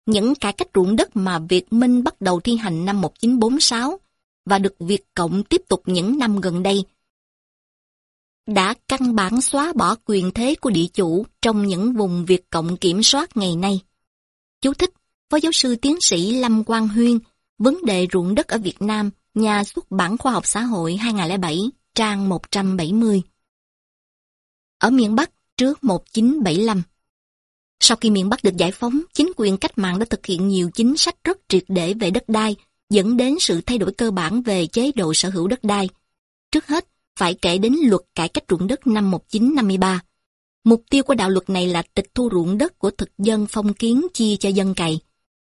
những cải cách ruộng đất mà Việt Minh bắt đầu thi hành năm 1946 và được Việt Cộng tiếp tục những năm gần đây đã căn bản xóa bỏ quyền thế của địa chủ trong những vùng Việt Cộng kiểm soát ngày nay. Chú thích Phó giáo sư tiến sĩ Lâm Quang Huyên, Vấn đề ruộng đất ở Việt Nam, nhà xuất bản Khoa học Xã hội 2007, trang 170. Ở miền Bắc trước 1975 Sau khi miền Bắc được giải phóng, chính quyền cách mạng đã thực hiện nhiều chính sách rất triệt để về đất đai, dẫn đến sự thay đổi cơ bản về chế độ sở hữu đất đai. Trước hết, phải kể đến luật cải cách ruộng đất năm 1953. Mục tiêu của đạo luật này là tịch thu ruộng đất của thực dân phong kiến chia cho dân cày.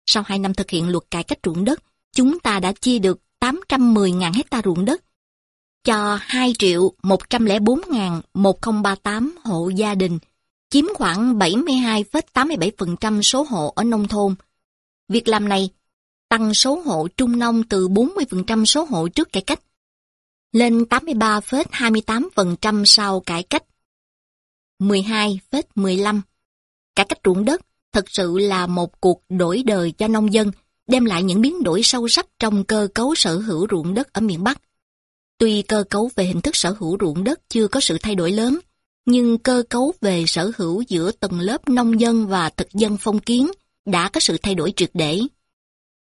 Sau 2 năm thực hiện luật cải cách ruộng đất, chúng ta đã chia được 810.000 hecta ruộng đất cho 2 triệu 104.1038 hộ gia đình, chiếm khoảng 72,87% số hộ ở nông thôn. Việc làm này tăng số hộ trung nông từ 40% số hộ trước cải cách lên 83,28% sau cải cách. 12,15 Cải cách ruộng đất thực sự là một cuộc đổi đời cho nông dân, đem lại những biến đổi sâu sắc trong cơ cấu sở hữu ruộng đất ở miền Bắc. Tuy cơ cấu về hình thức sở hữu ruộng đất chưa có sự thay đổi lớn, nhưng cơ cấu về sở hữu giữa tầng lớp nông dân và thực dân phong kiến đã có sự thay đổi triệt để.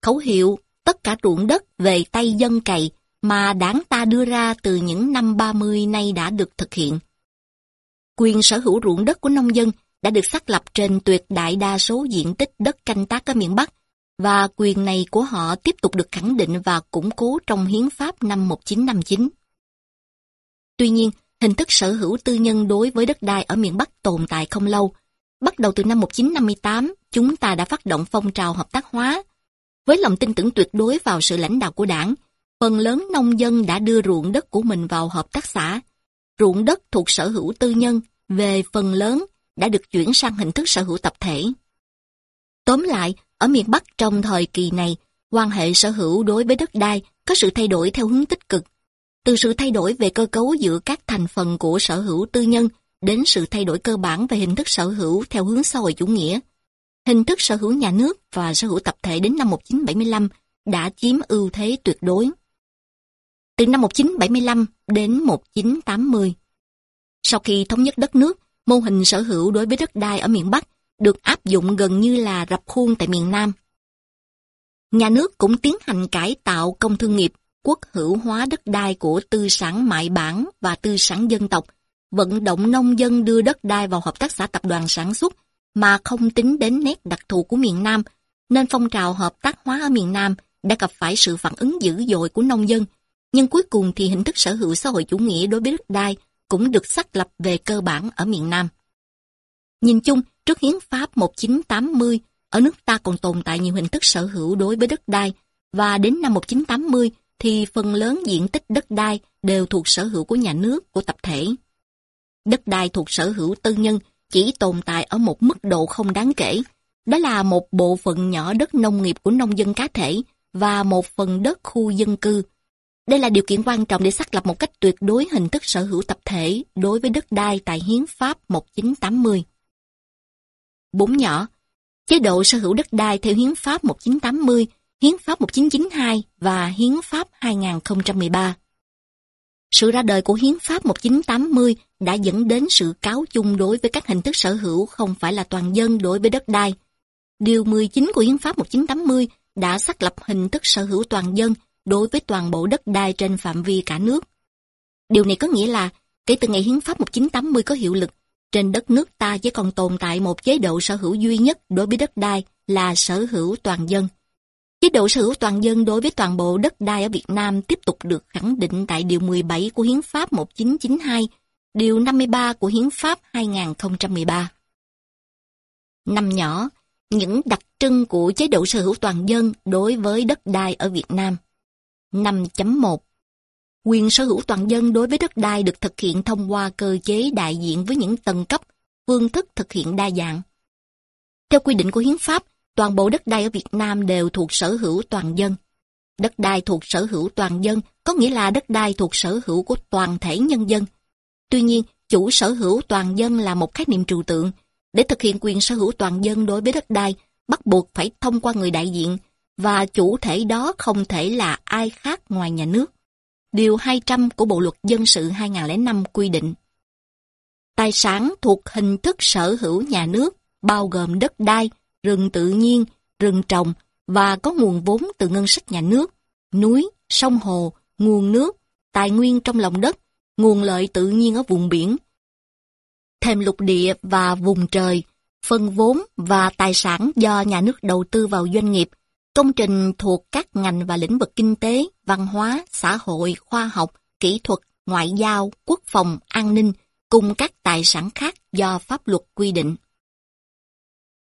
Khẩu hiệu tất cả ruộng đất về tay dân cày mà đảng ta đưa ra từ những năm 30 nay đã được thực hiện. Quyền sở hữu ruộng đất của nông dân đã được xác lập trên tuyệt đại đa số diện tích đất canh tác ở miền Bắc, và quyền này của họ tiếp tục được khẳng định và củng cố trong Hiến pháp năm 1959. Tuy nhiên, hình thức sở hữu tư nhân đối với đất đai ở miền Bắc tồn tại không lâu. Bắt đầu từ năm 1958, chúng ta đã phát động phong trào hợp tác hóa. Với lòng tin tưởng tuyệt đối vào sự lãnh đạo của đảng, phần lớn nông dân đã đưa ruộng đất của mình vào hợp tác xã. Ruộng đất thuộc sở hữu tư nhân, về phần lớn, đã được chuyển sang hình thức sở hữu tập thể. Tóm lại, ở miền Bắc trong thời kỳ này, quan hệ sở hữu đối với đất đai có sự thay đổi theo hướng tích cực. Từ sự thay đổi về cơ cấu giữa các thành phần của sở hữu tư nhân đến sự thay đổi cơ bản về hình thức sở hữu theo hướng xã hội chủ nghĩa. Hình thức sở hữu nhà nước và sở hữu tập thể đến năm 1975 đã chiếm ưu thế tuyệt đối. Từ năm 1975 đến 1980. Sau khi thống nhất đất nước, mô hình sở hữu đối với đất đai ở miền Bắc được áp dụng gần như là rập khuôn tại miền Nam. Nhà nước cũng tiến hành cải tạo công thương nghiệp, quốc hữu hóa đất đai của tư sản mại bản và tư sản dân tộc, vận động nông dân đưa đất đai vào hợp tác xã tập đoàn sản xuất mà không tính đến nét đặc thù của miền Nam, nên phong trào hợp tác hóa ở miền Nam đã gặp phải sự phản ứng dữ dội của nông dân. Nhưng cuối cùng thì hình thức sở hữu xã hội chủ nghĩa đối với đất đai cũng được xác lập về cơ bản ở miền Nam. Nhìn chung, trước hiến pháp 1980, ở nước ta còn tồn tại nhiều hình thức sở hữu đối với đất đai, và đến năm 1980 thì phần lớn diện tích đất đai đều thuộc sở hữu của nhà nước, của tập thể. Đất đai thuộc sở hữu tư nhân chỉ tồn tại ở một mức độ không đáng kể. Đó là một bộ phận nhỏ đất nông nghiệp của nông dân cá thể và một phần đất khu dân cư. Đây là điều kiện quan trọng để xác lập một cách tuyệt đối hình thức sở hữu tập thể đối với đất đai tại Hiến pháp 1980 bốn nhỏ. Chế độ sở hữu đất đai theo Hiến pháp 1980, Hiến pháp 1992 và Hiến pháp 2013. Sự ra đời của Hiến pháp 1980 đã dẫn đến sự cáo chung đối với các hình thức sở hữu không phải là toàn dân đối với đất đai. Điều 19 của Hiến pháp 1980 đã xác lập hình thức sở hữu toàn dân đối với toàn bộ đất đai trên phạm vi cả nước. Điều này có nghĩa là, kể từ ngày Hiến pháp 1980 có hiệu lực, trên đất nước ta chỉ còn tồn tại một chế độ sở hữu duy nhất đối với đất đai là sở hữu toàn dân. Chế độ sở hữu toàn dân đối với toàn bộ đất đai ở Việt Nam tiếp tục được khẳng định tại Điều 17 của Hiến pháp 1992, Điều 53 của Hiến pháp 2013. Năm nhỏ, những đặc trưng của chế độ sở hữu toàn dân đối với đất đai ở Việt Nam. 5.1 Quyền sở hữu toàn dân đối với đất đai được thực hiện thông qua cơ chế đại diện với những tầng cấp, phương thức thực hiện đa dạng. Theo quy định của Hiến pháp, toàn bộ đất đai ở Việt Nam đều thuộc sở hữu toàn dân. Đất đai thuộc sở hữu toàn dân có nghĩa là đất đai thuộc sở hữu của toàn thể nhân dân. Tuy nhiên, chủ sở hữu toàn dân là một khái niệm trừu tượng. Để thực hiện quyền sở hữu toàn dân đối với đất đai, bắt buộc phải thông qua người đại diện, và chủ thể đó không thể là ai khác ngoài nhà nước. Điều 200 của Bộ Luật Dân sự 2005 quy định. Tài sản thuộc hình thức sở hữu nhà nước bao gồm đất đai, rừng tự nhiên, rừng trồng và có nguồn vốn từ ngân sách nhà nước, núi, sông hồ, nguồn nước, tài nguyên trong lòng đất, nguồn lợi tự nhiên ở vùng biển, thêm lục địa và vùng trời, phân vốn và tài sản do nhà nước đầu tư vào doanh nghiệp, công trình thuộc các ngành và lĩnh vực kinh tế, văn hóa, xã hội, khoa học, kỹ thuật, ngoại giao, quốc phòng, an ninh cùng các tài sản khác do pháp luật quy định.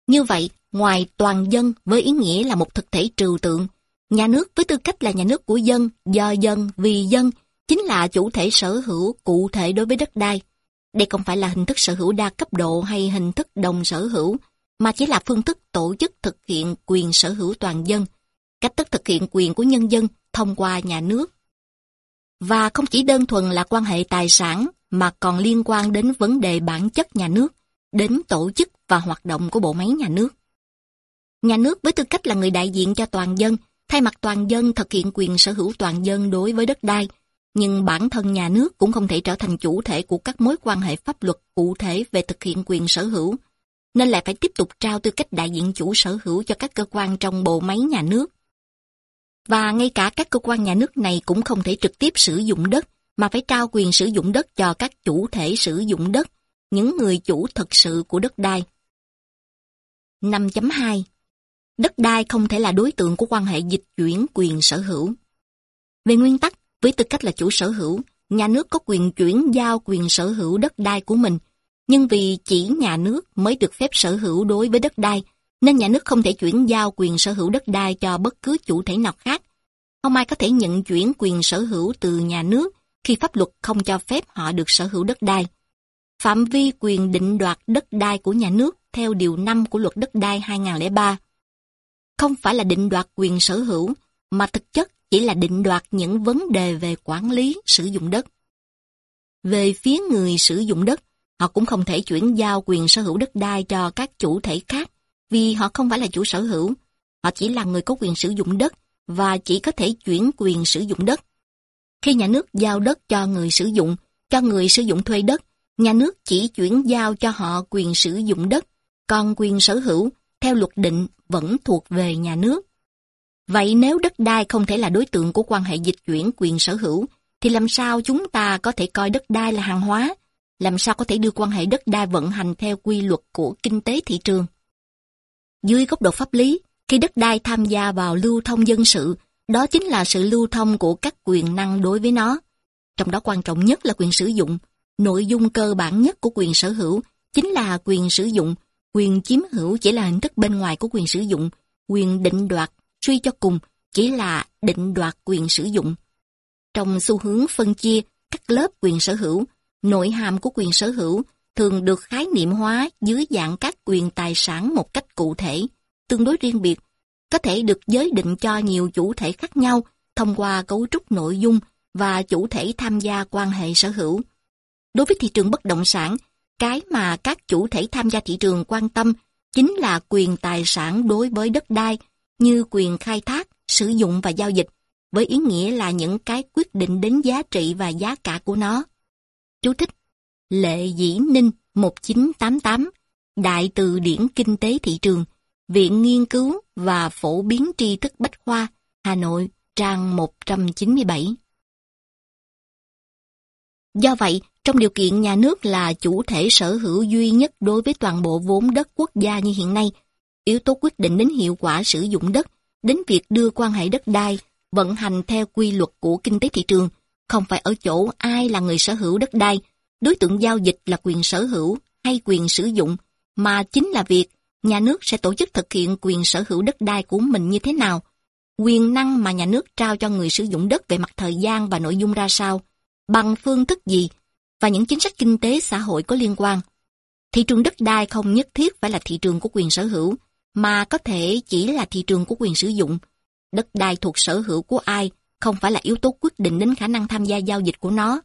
Như vậy, ngoài toàn dân với ý nghĩa là một thực thể trừu tượng, nhà nước với tư cách là nhà nước của dân, do dân, vì dân, chính là chủ thể sở hữu cụ thể đối với đất đai. Đây không phải là hình thức sở hữu đa cấp độ hay hình thức đồng sở hữu, mà chỉ là phương thức tổ chức thực hiện quyền sở hữu toàn dân, cách thức thực hiện quyền của nhân dân thông qua nhà nước. Và không chỉ đơn thuần là quan hệ tài sản, mà còn liên quan đến vấn đề bản chất nhà nước, đến tổ chức và hoạt động của bộ máy nhà nước. Nhà nước với tư cách là người đại diện cho toàn dân, thay mặt toàn dân thực hiện quyền sở hữu toàn dân đối với đất đai, nhưng bản thân nhà nước cũng không thể trở thành chủ thể của các mối quan hệ pháp luật cụ thể về thực hiện quyền sở hữu, nên lại phải tiếp tục trao tư cách đại diện chủ sở hữu cho các cơ quan trong bộ máy nhà nước. Và ngay cả các cơ quan nhà nước này cũng không thể trực tiếp sử dụng đất, mà phải trao quyền sử dụng đất cho các chủ thể sử dụng đất, những người chủ thực sự của đất đai. 5.2 Đất đai không thể là đối tượng của quan hệ dịch chuyển quyền sở hữu. Về nguyên tắc, với tư cách là chủ sở hữu, nhà nước có quyền chuyển giao quyền sở hữu đất đai của mình, nhưng vì chỉ nhà nước mới được phép sở hữu đối với đất đai, nên nhà nước không thể chuyển giao quyền sở hữu đất đai cho bất cứ chủ thể nào khác. Không ai có thể nhận chuyển quyền sở hữu từ nhà nước khi pháp luật không cho phép họ được sở hữu đất đai. Phạm vi quyền định đoạt đất đai của nhà nước theo Điều 5 của Luật Đất đai 2003 không phải là định đoạt quyền sở hữu, mà thực chất chỉ là định đoạt những vấn đề về quản lý sử dụng đất. Về phía người sử dụng đất, họ cũng không thể chuyển giao quyền sở hữu đất đai cho các chủ thể khác, vì họ không phải là chủ sở hữu. Họ chỉ là người có quyền sử dụng đất và chỉ có thể chuyển quyền sử dụng đất. Khi nhà nước giao đất cho người sử dụng, cho người sử dụng thuê đất, nhà nước chỉ chuyển giao cho họ quyền sử dụng đất, còn quyền sở hữu, theo luật định, vẫn thuộc về nhà nước. Vậy nếu đất đai không thể là đối tượng của quan hệ dịch chuyển quyền sở hữu, thì làm sao chúng ta có thể coi đất đai là hàng hóa? Làm sao có thể đưa quan hệ đất đai vận hành theo quy luật của kinh tế thị trường? Dưới góc độ pháp lý, khi đất đai tham gia vào lưu thông dân sự, đó chính là sự lưu thông của các quyền năng đối với nó. Trong đó quan trọng nhất là quyền sử dụng. Nội dung cơ bản nhất của quyền sở hữu chính là quyền sử dụng. Quyền chiếm hữu chỉ là hình thức bên ngoài của quyền sử dụng. Quyền định đoạt, suy cho cùng, chỉ là định đoạt quyền sử dụng. Trong xu hướng phân chia các lớp quyền sở hữu, nội hàm của quyền sở hữu thường được khái niệm hóa dưới dạng các quyền tài sản một cách cụ thể, tương đối riêng biệt, có thể được giới định cho nhiều chủ thể khác nhau thông qua cấu trúc nội dung và chủ thể tham gia quan hệ sở hữu. Đối với thị trường bất động sản, cái mà các chủ thể tham gia thị trường quan tâm chính là quyền tài sản đối với đất đai như quyền khai thác, sử dụng và giao dịch, với ý nghĩa là những cái quyết định đến giá trị và giá cả của nó. Chú thích. Lệ Dĩ Ninh 1988 Đại từ điển kinh tế thị trường Viện Nghiên cứu và Phổ biến tri thức Bách Khoa Hà Nội trang 197 Do vậy, trong điều kiện nhà nước là chủ thể sở hữu duy nhất đối với toàn bộ vốn đất quốc gia như hiện nay, yếu tố quyết định đến hiệu quả sử dụng đất, đến việc đưa quan hệ đất đai vận hành theo quy luật của kinh tế thị trường, không phải ở chỗ ai là người sở hữu đất đai, đối tượng giao dịch là quyền sở hữu hay quyền sử dụng, mà chính là việc nhà nước sẽ tổ chức thực hiện quyền sở hữu đất đai của mình như thế nào, quyền năng mà nhà nước trao cho người sử dụng đất về mặt thời gian và nội dung ra sao, bằng phương thức gì, và những chính sách kinh tế xã hội có liên quan. Thị trường đất đai không nhất thiết phải là thị trường của quyền sở hữu, mà có thể chỉ là thị trường của quyền sử dụng. Đất đai thuộc sở hữu của ai không phải là yếu tố quyết định đến khả năng tham gia giao dịch của nó.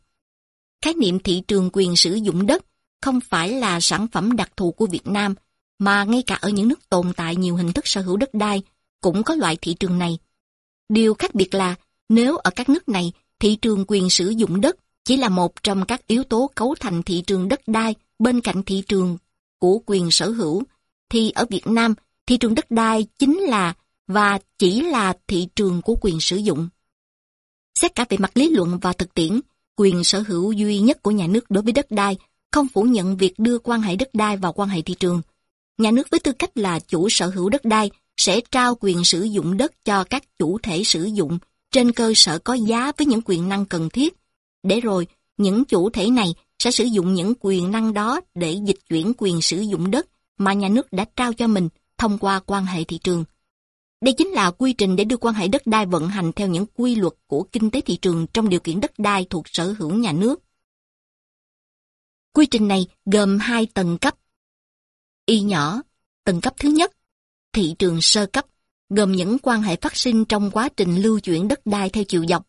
Khái niệm thị trường quyền sử dụng đất không phải là sản phẩm đặc thù của Việt Nam, mà ngay cả ở những nước tồn tại nhiều hình thức sở hữu đất đai cũng có loại thị trường này. Điều khác biệt là nếu ở các nước này thị trường quyền sử dụng đất chỉ là một trong các yếu tố cấu thành thị trường đất đai bên cạnh thị trường của quyền sở hữu, thì ở Việt Nam thị trường đất đai chính là và chỉ là thị trường của quyền sử dụng. Xét cả về mặt lý luận và thực tiễn, quyền sở hữu duy nhất của nhà nước đối với đất đai không phủ nhận việc đưa quan hệ đất đai vào quan hệ thị trường. Nhà nước với tư cách là chủ sở hữu đất đai sẽ trao quyền sử dụng đất cho các chủ thể sử dụng trên cơ sở có giá với những quyền năng cần thiết, để rồi những chủ thể này sẽ sử dụng những quyền năng đó để dịch chuyển quyền sử dụng đất mà nhà nước đã trao cho mình thông qua quan hệ thị trường. Đây chính là quy trình để đưa quan hệ đất đai vận hành theo những quy luật của kinh tế thị trường trong điều kiện đất đai thuộc sở hữu nhà nước. Quy trình này gồm hai tầng cấp. Y nhỏ, tầng cấp thứ nhất, thị trường sơ cấp, gồm những quan hệ phát sinh trong quá trình lưu chuyển đất đai theo chiều dọc.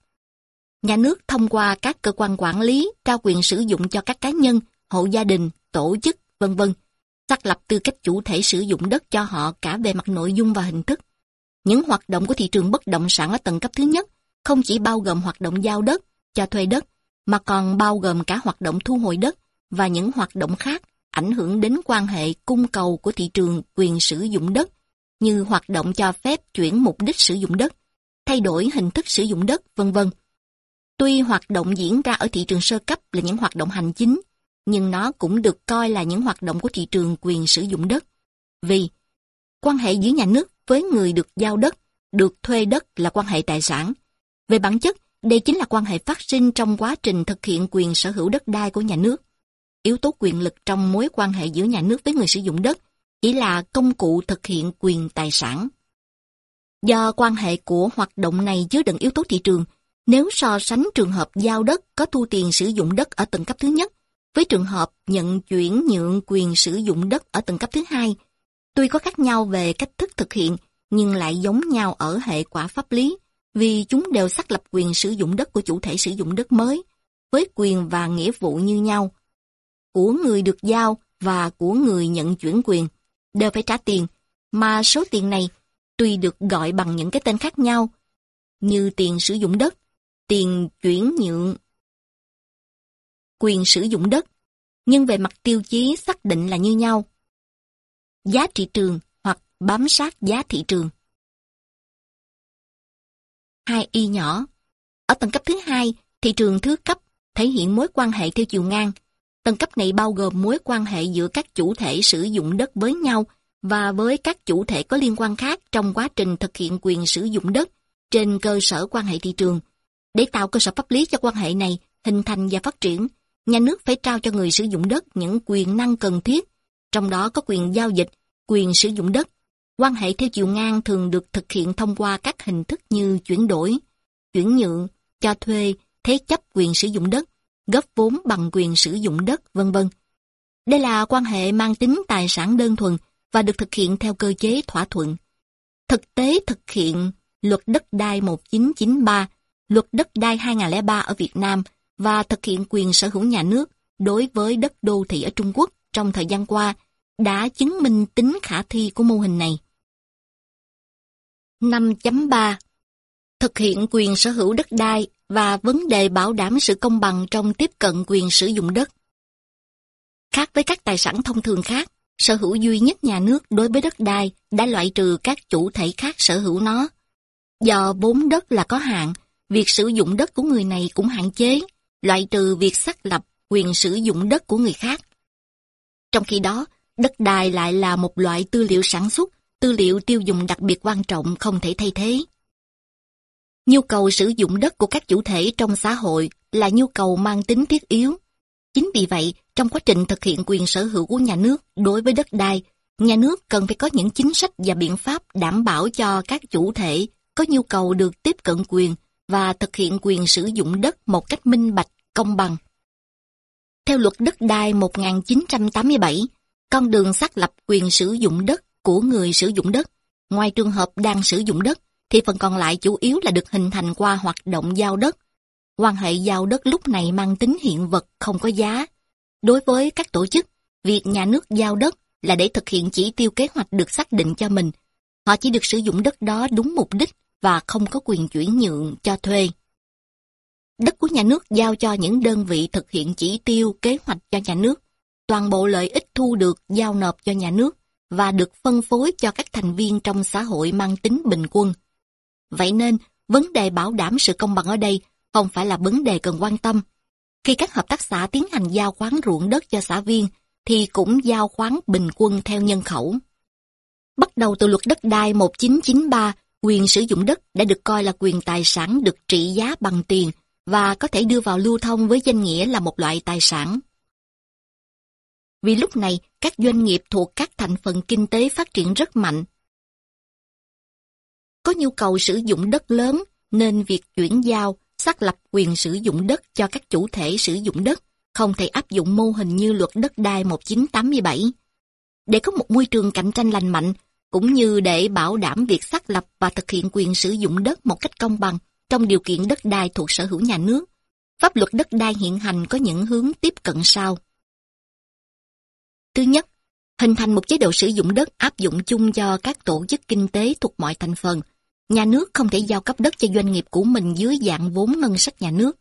Nhà nước thông qua các cơ quan quản lý trao quyền sử dụng cho các cá nhân, hộ gia đình, tổ chức, vân vân, xác lập tư cách chủ thể sử dụng đất cho họ cả về mặt nội dung và hình thức. Những hoạt động của thị trường bất động sản ở tầng cấp thứ nhất không chỉ bao gồm hoạt động giao đất, cho thuê đất, mà còn bao gồm cả hoạt động thu hồi đất và những hoạt động khác ảnh hưởng đến quan hệ cung cầu của thị trường quyền sử dụng đất, như hoạt động cho phép chuyển mục đích sử dụng đất, thay đổi hình thức sử dụng đất, vân vân. Tuy hoạt động diễn ra ở thị trường sơ cấp là những hoạt động hành chính, nhưng nó cũng được coi là những hoạt động của thị trường quyền sử dụng đất. Vì quan hệ giữa nhà nước với người được giao đất, được thuê đất là quan hệ tài sản. Về bản chất, đây chính là quan hệ phát sinh trong quá trình thực hiện quyền sở hữu đất đai của nhà nước. Yếu tố quyền lực trong mối quan hệ giữa nhà nước với người sử dụng đất chỉ là công cụ thực hiện quyền tài sản. Do quan hệ của hoạt động này chứa đựng yếu tố thị trường, nếu so sánh trường hợp giao đất có thu tiền sử dụng đất ở tầng cấp thứ nhất với trường hợp nhận chuyển nhượng quyền sử dụng đất ở tầng cấp thứ hai, tuy có khác nhau về cách thức thực hiện nhưng lại giống nhau ở hệ quả pháp lý vì chúng đều xác lập quyền sử dụng đất của chủ thể sử dụng đất mới với quyền và nghĩa vụ như nhau. Của người được giao và của người nhận chuyển quyền đều phải trả tiền, mà số tiền này tuy được gọi bằng những cái tên khác nhau như tiền sử dụng đất, tiền chuyển nhượng, quyền sử dụng đất, nhưng về mặt tiêu chí xác định là như nhau. Giá trị trường hoặc bám sát giá thị trường. 2 y nhỏ. Ở tầng cấp thứ hai, thị trường thứ cấp thể hiện mối quan hệ theo chiều ngang. Tầng cấp này bao gồm mối quan hệ giữa các chủ thể sử dụng đất với nhau và với các chủ thể có liên quan khác trong quá trình thực hiện quyền sử dụng đất trên cơ sở quan hệ thị trường. Để tạo cơ sở pháp lý cho quan hệ này hình thành và phát triển, nhà nước phải trao cho người sử dụng đất những quyền năng cần thiết, trong đó có quyền giao dịch, quyền sử dụng đất, Quan hệ theo chiều ngang thường được thực hiện thông qua các hình thức như chuyển đổi, chuyển nhượng, cho thuê, thế chấp quyền sử dụng đất, góp vốn bằng quyền sử dụng đất, vân vân. Đây là quan hệ mang tính tài sản đơn thuần và được thực hiện theo cơ chế thỏa thuận. Thực tế thực hiện luật đất đai 1993, luật đất đai 2003 ở Việt Nam và thực hiện quyền sở hữu nhà nước đối với đất đô thị ở Trung Quốc trong thời gian qua đã chứng minh tính khả thi của mô hình này. 5.3 Thực hiện quyền sở hữu đất đai và vấn đề bảo đảm sự công bằng trong tiếp cận quyền sử dụng đất. Khác với các tài sản thông thường khác, sở hữu duy nhất nhà nước đối với đất đai đã loại trừ các chủ thể khác sở hữu nó. Do vốn đất là có hạn, việc sử dụng đất của người này cũng hạn chế, loại trừ việc xác lập quyền sử dụng đất của người khác. Trong khi đó, đất đai lại là một loại tư liệu sản xuất tư liệu tiêu dùng đặc biệt quan trọng không thể thay thế. Nhu cầu sử dụng đất của các chủ thể trong xã hội là nhu cầu mang tính thiết yếu. Chính vì vậy, trong quá trình thực hiện quyền sở hữu của nhà nước đối với đất đai, nhà nước cần phải có những chính sách và biện pháp đảm bảo cho các chủ thể có nhu cầu được tiếp cận quyền và thực hiện quyền sử dụng đất một cách minh bạch, công bằng. Theo luật đất đai 1987, con đường xác lập quyền sử dụng đất của người sử dụng đất. Ngoài trường hợp đang sử dụng đất, thì phần còn lại chủ yếu là được hình thành qua hoạt động giao đất. Quan hệ giao đất lúc này mang tính hiện vật không có giá. Đối với các tổ chức, việc nhà nước giao đất là để thực hiện chỉ tiêu kế hoạch được xác định cho mình. Họ chỉ được sử dụng đất đó đúng mục đích và không có quyền chuyển nhượng cho thuê. Đất của nhà nước giao cho những đơn vị thực hiện chỉ tiêu kế hoạch cho nhà nước. Toàn bộ lợi ích thu được giao nộp cho nhà nước và được phân phối cho các thành viên trong xã hội mang tính bình quân. Vậy nên, vấn đề bảo đảm sự công bằng ở đây không phải là vấn đề cần quan tâm. Khi các hợp tác xã tiến hành giao khoán ruộng đất cho xã viên, thì cũng giao khoán bình quân theo nhân khẩu. Bắt đầu từ luật đất đai 1993, quyền sử dụng đất đã được coi là quyền tài sản được trị giá bằng tiền và có thể đưa vào lưu thông với danh nghĩa là một loại tài sản. Vì lúc này, các doanh nghiệp thuộc các thành phần kinh tế phát triển rất mạnh. Có nhu cầu sử dụng đất lớn, nên việc chuyển giao, xác lập quyền sử dụng đất cho các chủ thể sử dụng đất không thể áp dụng mô hình như luật đất đai 1987. Để có một môi trường cạnh tranh lành mạnh, cũng như để bảo đảm việc xác lập và thực hiện quyền sử dụng đất một cách công bằng trong điều kiện đất đai thuộc sở hữu nhà nước, pháp luật đất đai hiện hành có những hướng tiếp cận sau. Thứ nhất, hình thành một chế độ sử dụng đất áp dụng chung cho các tổ chức kinh tế thuộc mọi thành phần. Nhà nước không thể giao cấp đất cho doanh nghiệp của mình dưới dạng vốn ngân sách nhà nước.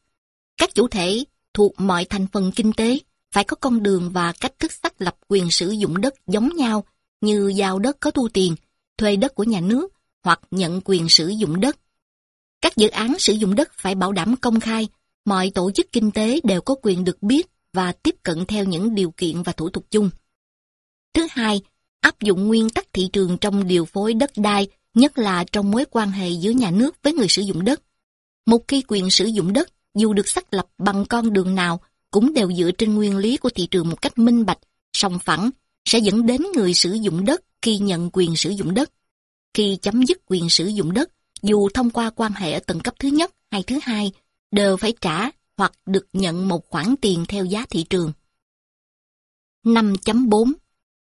Các chủ thể thuộc mọi thành phần kinh tế phải có con đường và cách thức xác lập quyền sử dụng đất giống nhau như giao đất có thu tiền, thuê đất của nhà nước hoặc nhận quyền sử dụng đất. Các dự án sử dụng đất phải bảo đảm công khai, mọi tổ chức kinh tế đều có quyền được biết và tiếp cận theo những điều kiện và thủ tục chung. Thứ hai, áp dụng nguyên tắc thị trường trong điều phối đất đai, nhất là trong mối quan hệ giữa nhà nước với người sử dụng đất. Một khi quyền sử dụng đất, dù được xác lập bằng con đường nào, cũng đều dựa trên nguyên lý của thị trường một cách minh bạch, song phẳng, sẽ dẫn đến người sử dụng đất khi nhận quyền sử dụng đất. Khi chấm dứt quyền sử dụng đất, dù thông qua quan hệ ở tầng cấp thứ nhất hay thứ hai, đều phải trả hoặc được nhận một khoản tiền theo giá thị trường. 5.4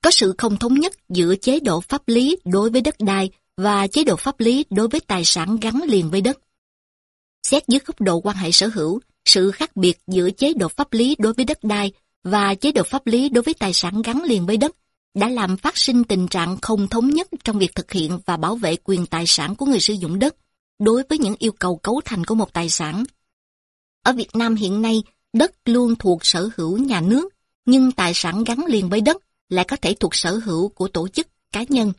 Có sự không thống nhất giữa chế độ pháp lý đối với đất đai và chế độ pháp lý đối với tài sản gắn liền với đất. Xét dưới góc độ quan hệ sở hữu, sự khác biệt giữa chế độ pháp lý đối với đất đai và chế độ pháp lý đối với tài sản gắn liền với đất đã làm phát sinh tình trạng không thống nhất trong việc thực hiện và bảo vệ quyền tài sản của người sử dụng đất đối với những yêu cầu cấu thành của một tài sản. Ở Việt Nam hiện nay, đất luôn thuộc sở hữu nhà nước, nhưng tài sản gắn liền với đất lại có thể thuộc sở hữu của tổ chức, cá nhân.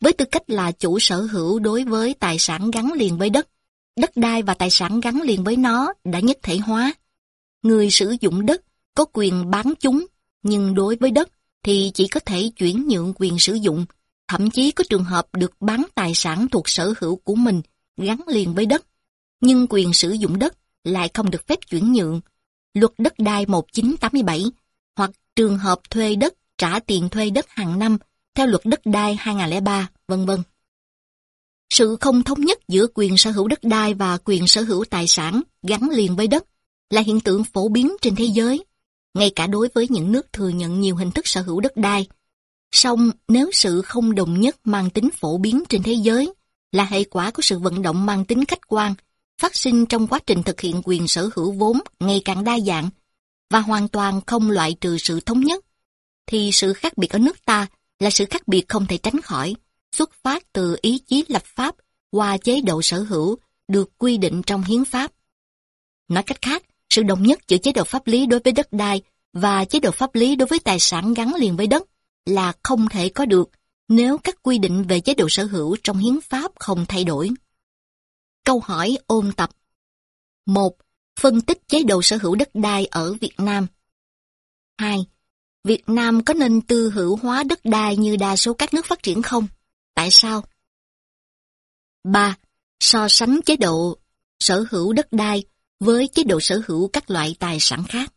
Với tư cách là chủ sở hữu đối với tài sản gắn liền với đất, đất đai và tài sản gắn liền với nó đã nhất thể hóa. Người sử dụng đất có quyền bán chúng, nhưng đối với đất thì chỉ có thể chuyển nhượng quyền sử dụng, thậm chí có trường hợp được bán tài sản thuộc sở hữu của mình gắn liền với đất, nhưng quyền sử dụng đất lại không được phép chuyển nhượng. Luật đất đai 1987 hoặc trường hợp thuê đất trả tiền thuê đất hàng năm theo luật đất đai 2003, vân vân. Sự không thống nhất giữa quyền sở hữu đất đai và quyền sở hữu tài sản gắn liền với đất là hiện tượng phổ biến trên thế giới, ngay cả đối với những nước thừa nhận nhiều hình thức sở hữu đất đai. Song nếu sự không đồng nhất mang tính phổ biến trên thế giới là hệ quả của sự vận động mang tính khách quan phát sinh trong quá trình thực hiện quyền sở hữu vốn ngày càng đa dạng và hoàn toàn không loại trừ sự thống nhất, thì sự khác biệt ở nước ta là sự khác biệt không thể tránh khỏi, xuất phát từ ý chí lập pháp qua chế độ sở hữu được quy định trong hiến pháp. Nói cách khác, sự đồng nhất giữa chế độ pháp lý đối với đất đai và chế độ pháp lý đối với tài sản gắn liền với đất là không thể có được nếu các quy định về chế độ sở hữu trong hiến pháp không thay đổi. Câu hỏi ôn tập 1. Phân tích chế độ sở hữu đất đai ở Việt Nam 2. Việt Nam có nên tư hữu hóa đất đai như đa số các nước phát triển không? Tại sao? 3. So sánh chế độ sở hữu đất đai với chế độ sở hữu các loại tài sản khác.